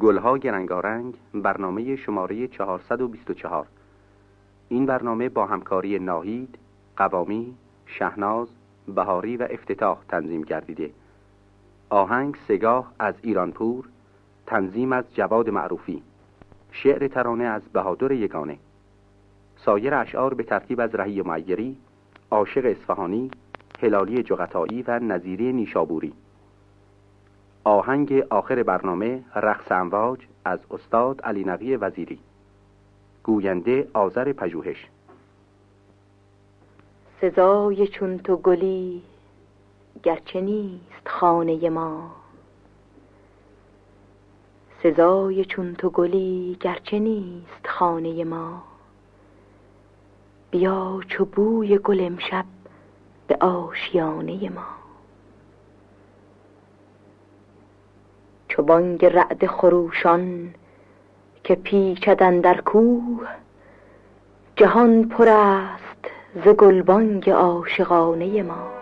گلها گرنگارنگ برنامه شماره 424 این برنامه با همکاری ناهید، قوامی، شهناز، بهاری و افتتاح تنظیم گردیده. آهنگ سگاه از ایرانپور تنظیم از جواد معروفی. شعر ترانه از بهادر یگانه. سایر اشعار به ترتیب از رهی معیری عاشق اصفهانی هلالی جغتایی و نظیری نیشابوری. آهنگ آخر برنامه رقص امواج از استاد علی نقی وزیری. گوینده آذر پژوهش. سزای چون تو گلی گرچه نیست خانه ما. سزای چون تو گلی گرچه نیست خانه ما. بیا چو بوی گل امشب به آشیانه ما. چو بانگ رعد خروشان که پیچدن در کوه جهان پر است ز گلبانگ عاشقانه ما.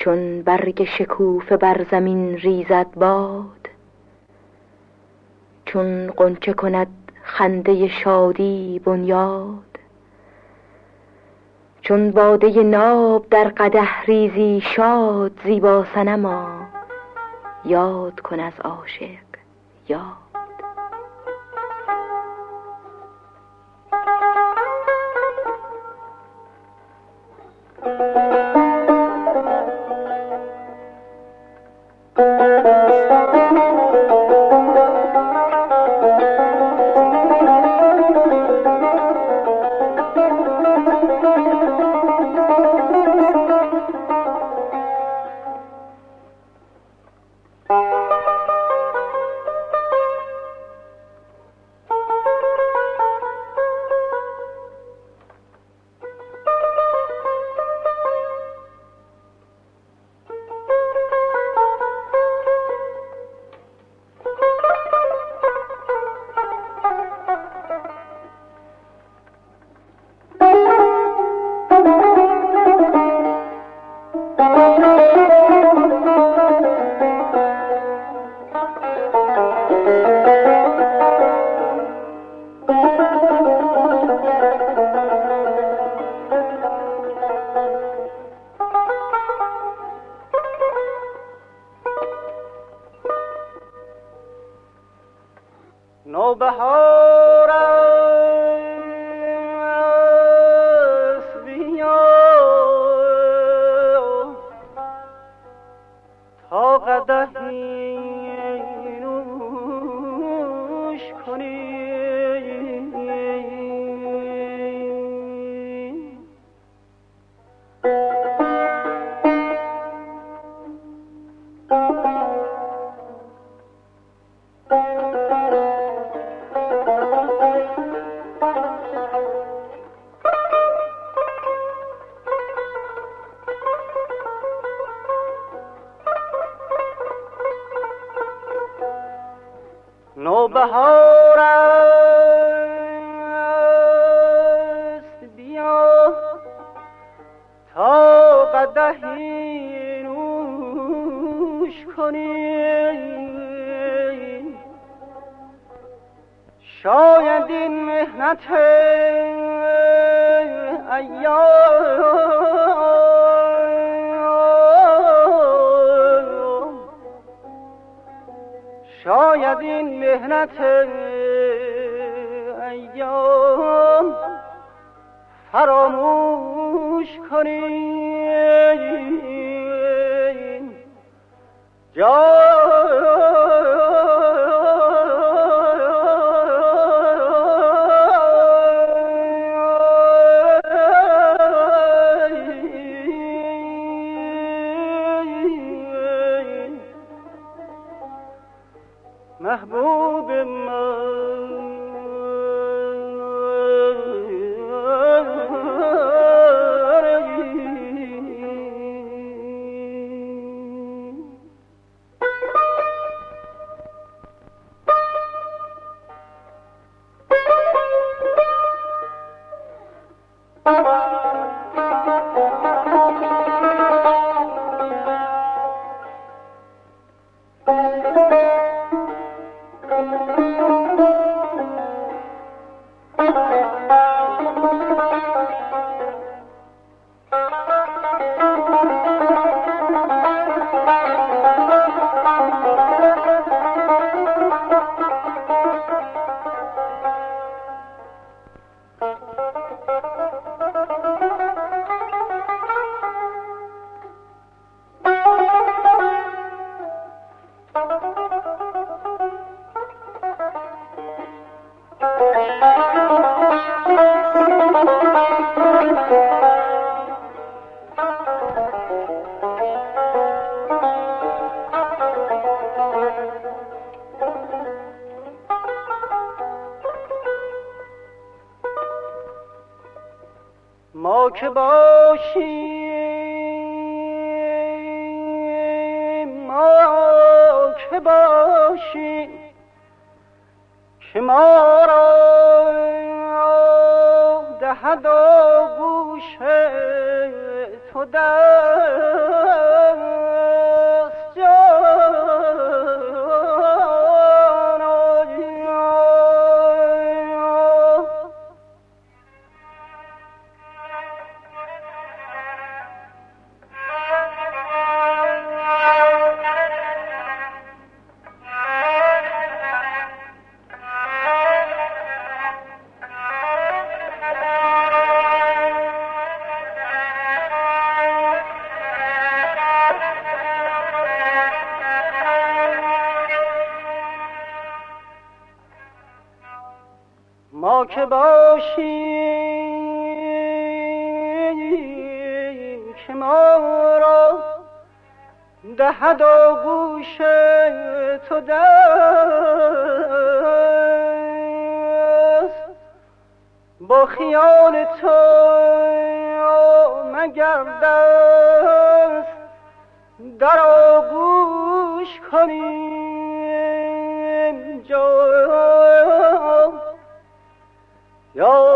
چون برگ شکوفه بر زمین ریزد باد چون قنچه کند خنده شادی بنیاد چون باده ناب در قده ریزی شاد زیبا سنما یاد کن از عاشق یاد. شاید شاید این مهنت ایام فراموش کنی. جا که باشیم که ما را دهد و گوش تو دست. با خیال تو مگر دست در آگوش کنیم جا تا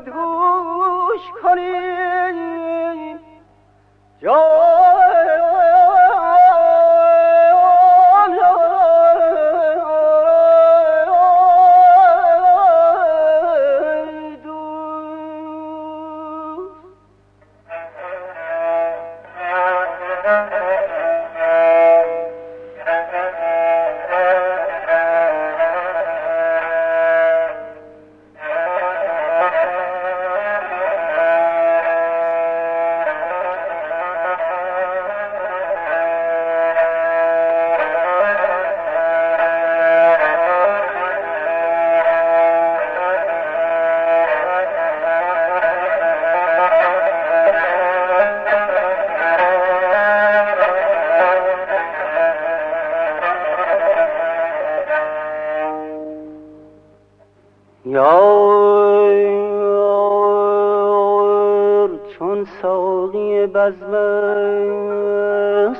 دوش کنید یا مدهوش کنیم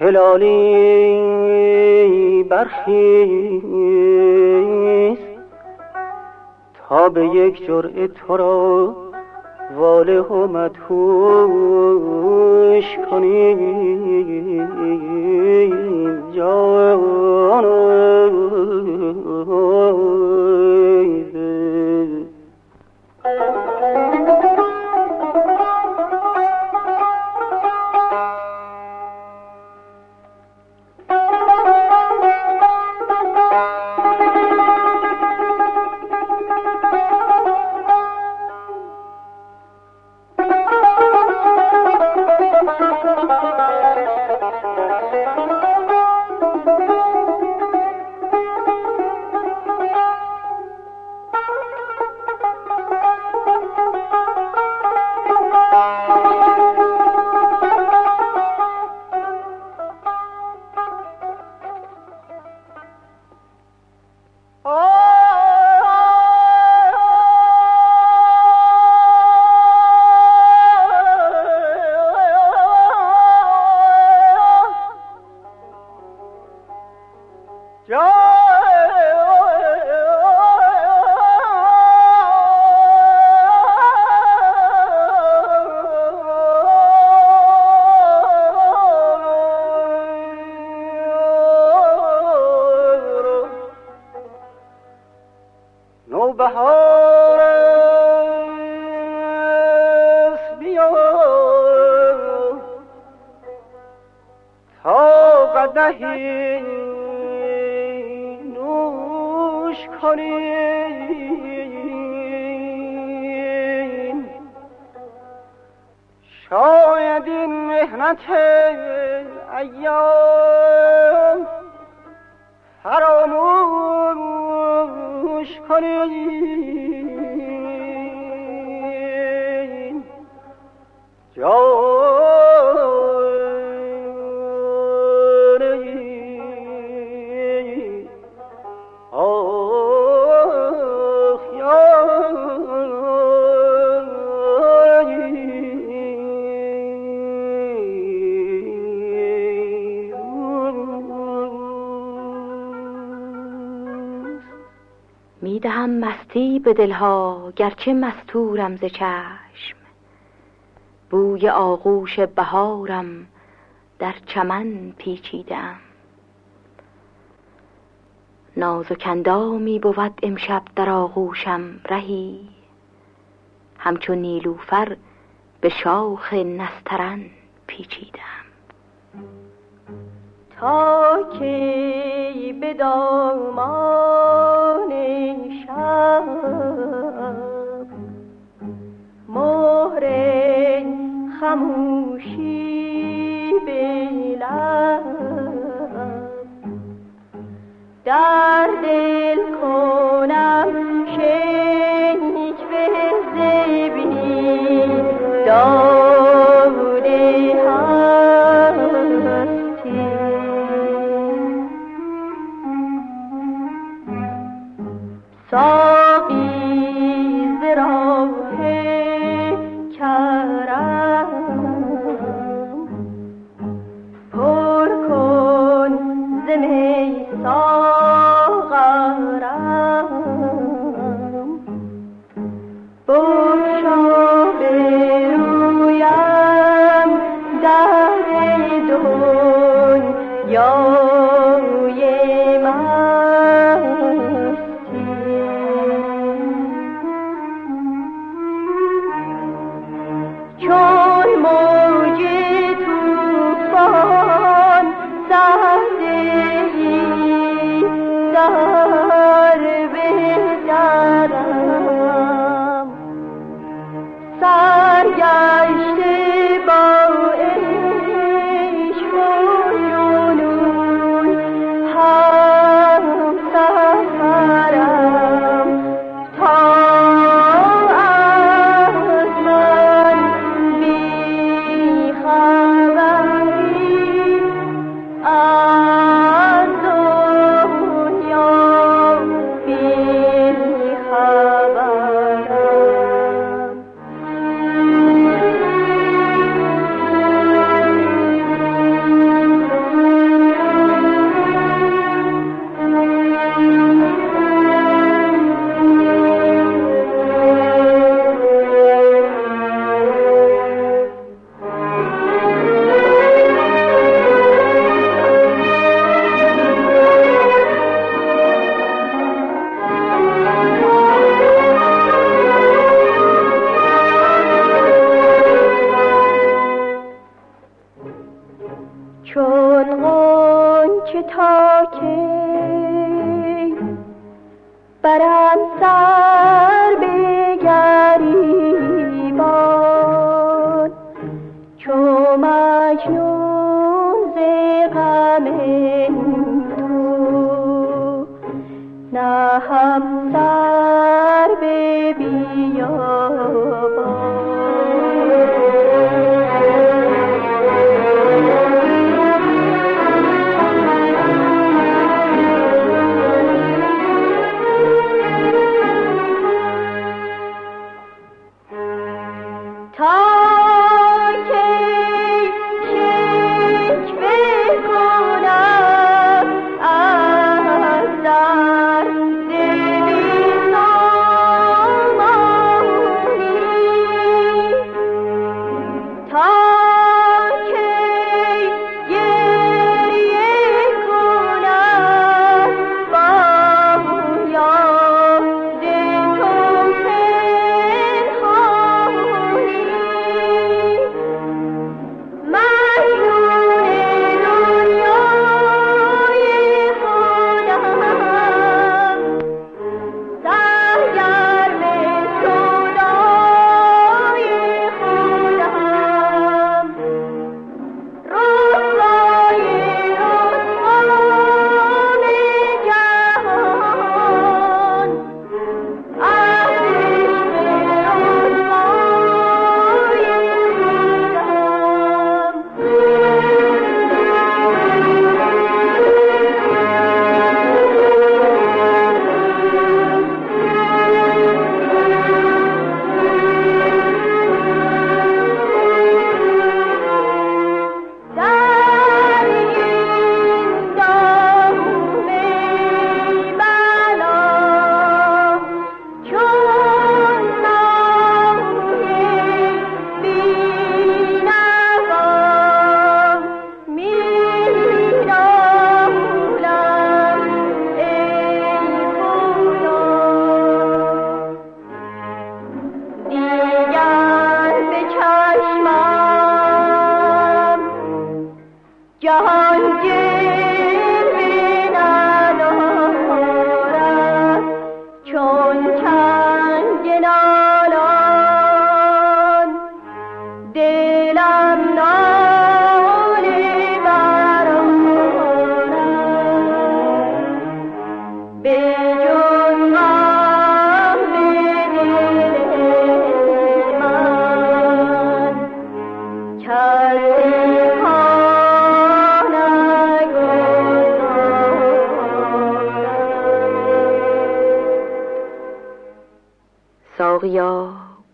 هلالی برخیز. تا به یک جرعه تو را واله و مدهوش کنیم. جان البحر می‌دهم مستی به دلها گرچه مستورم ز چشم. بوی آغوش بهارم در چمن پیچیدم نازک اندامی بود امشب در آغوشم رهی. همچو نیلوفر به شاخ نسترن پیچیدم تا کی به دامان مهر خموشی به در دل کنم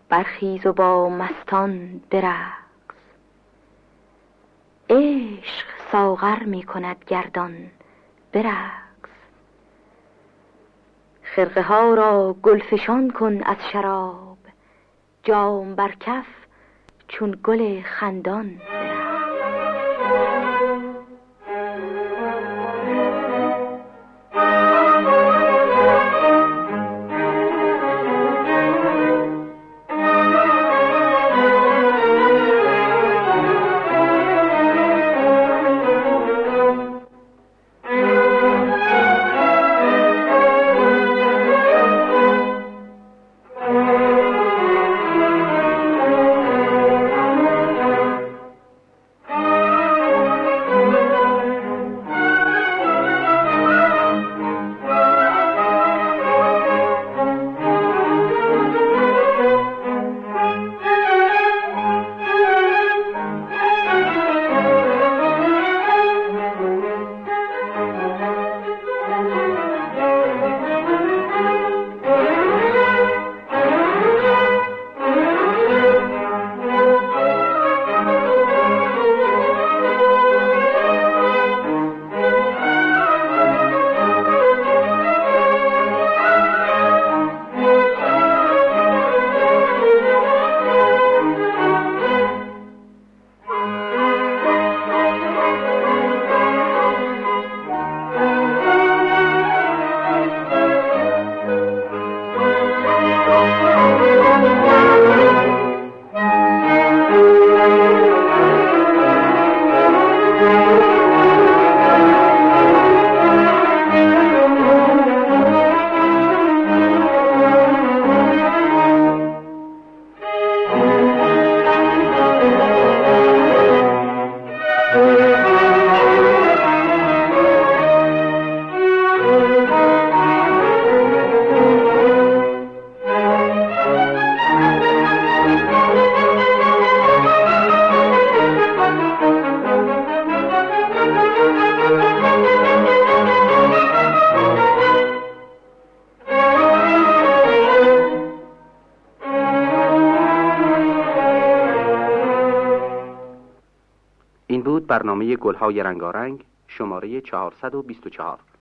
برخیز و با مستان برقص. عشق ساغر می کند گردان برقص. خرقه ها را گلفشان کن از شراب جام بر کف چون گل خندان برنامه گلهای رنگارنگ شماره 424